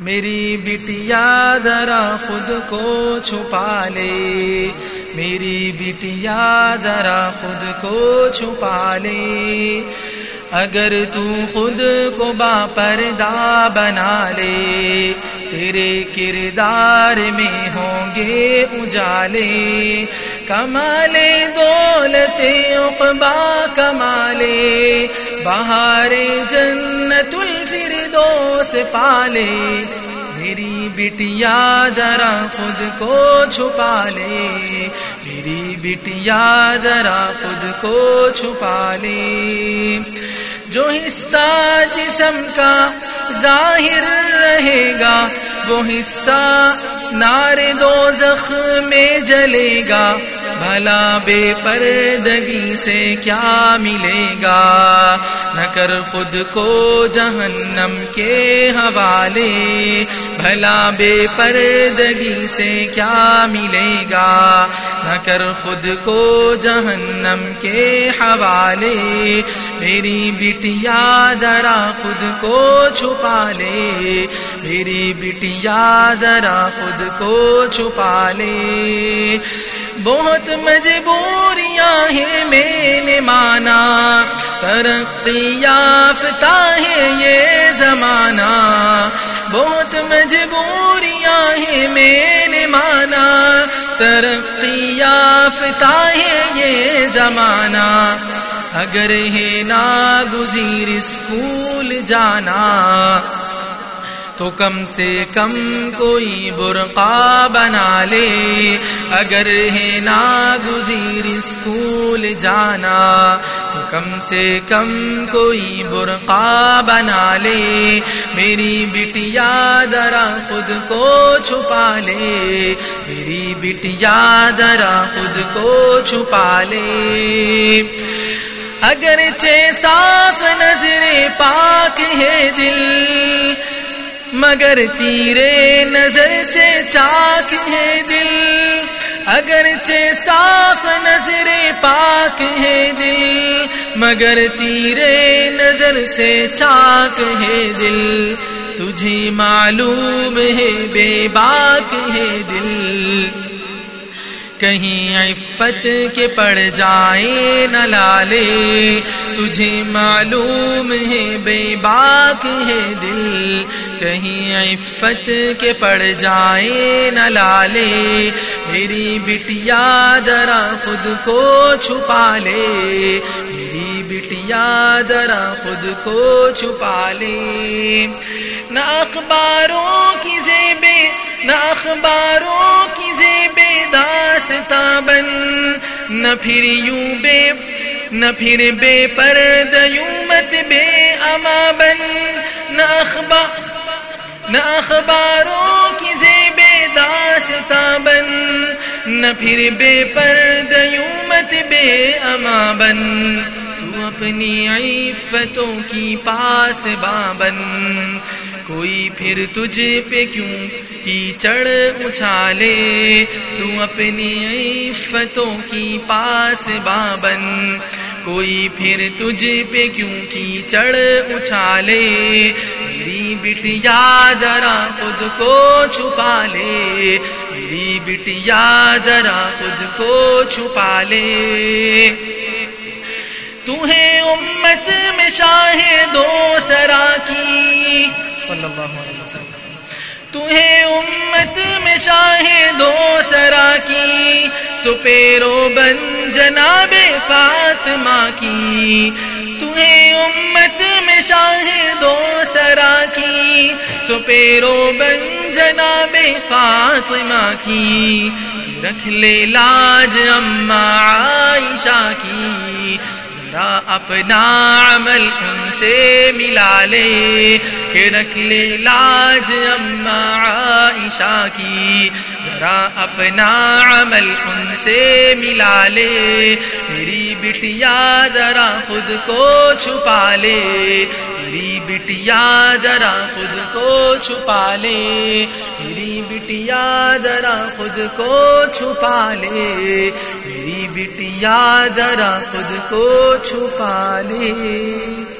میری بٹیا ذرا خود کو چھپا لے۔ میری بٹیا ذرا خود کو چھپا لے۔ اگر تو خود کو با پردہ بنا لے، تیرے کردار میں ہوں گے اجالے۔ کمالے دولت اقبا کمالے بہار جنت الفردوس پالے، میری بٹیا ذرا خود کو چھپا لے۔ میری بٹیا ذرا خود کو چھپا لے۔ جو حصہ جسم کا ظاہر رہے گا، وہ حصہ نار دو زخم میں جلے گا۔ بھلا بے پردگی سے کیا ملے گا؟ نہ کر خود کو جہنم کے حوالے۔ بھلا بے پردگی سے کیا ملے گا؟ نہ کر خود کو جہنم کے حوالے۔ میری بٹیا ذرا خود کو چھپا لے۔ میری بٹیا ذرا خود کو چھپا لے۔ بہت مجبوریاں ہیں میں نے مانا۔ ترقی یافتہ ہے یہ زمانہ۔ بہت مجبوریاں ہیں میں نے مانا۔ ترقی یافتہ ہے یہ زمانہ۔ اگر ہے ناگزیر اسکول جانا، تو کم سے کم کوئی برقع بنا لے۔ اگر ہے ناگزیر اسکول جانا، تو کم سے کم کوئی برقع بنا لے۔ میری بٹیا ذرا خود کو چھپا لے، میری بٹیا ذرا خود کو چھپا لے۔ اگر صاف نظر پاک ہے دل، مگر تیرے نظر سے چاک ہے دل۔ اگر صاف نظر پاک ہے دل، مگر تیرے نظر سے چاک ہے دل۔ تجھے معلوم ہے بے باک ہے دل۔ کہیں عفت کے پڑ جائے نہ لالے۔ تجھے معلوم ہے بے باک ہے دل۔ کہیں عفت کے پڑ جائے نہ لالے۔ میری بٹیا ذرا خود کو چھپا لے۔ میری بٹیا ذرا خود کو چھپا لے۔ نہ اخباروں کی زیبے نہ اخباروں کی زیبے داستا بن نہ پھر یوں بے، نہ پھر بے پرد، یوں مت بے اما بن نہ اخبار، نہ اخباروں کی زیبے داستا بن نہ پھر بے پرد، یوں مت بے اما بن تو اپنی عفتوں کی پاس بابن کوئی پھر تجھ پہ کیوں کی چڑھ اچھالے؟ تو اپنی عفتوں کی پاس بابن۔ کوئی پھر تجھ پہ کیوں کی چڑھ اچھالے؟ میری بٹیا ذرا خود کو چھپا لے۔ میری بٹیا ذرا خود کو چھپا لے۔ تمہیں امت میں شاہ دو سرا کی۔ صلی اللہ علیہ وسلم۔ تمہیں امت میں شاہ دو سرا کی سپیرو بن جناب فاطمہ کی۔ تمہیں امت میں شاہ دو سرا کی سپیرو بن جناب فاطمہ کی۔ رکھ لے لاج اما عائشہ کی ذرا اپنا عمل ان سے ملا لے کہ رکھ لے لاج اما عائشہ کی۔ ذرا اپنا عمل ان سے ملا لے، میری بٹیا ذرا خود کو چھپا لے۔ میری بٹیا ذرا خود کو چھپا لے۔ میری بٹیا ذرا خود کو چھپا لے۔ میری بٹیا ذرا خود کو چھپا لے۔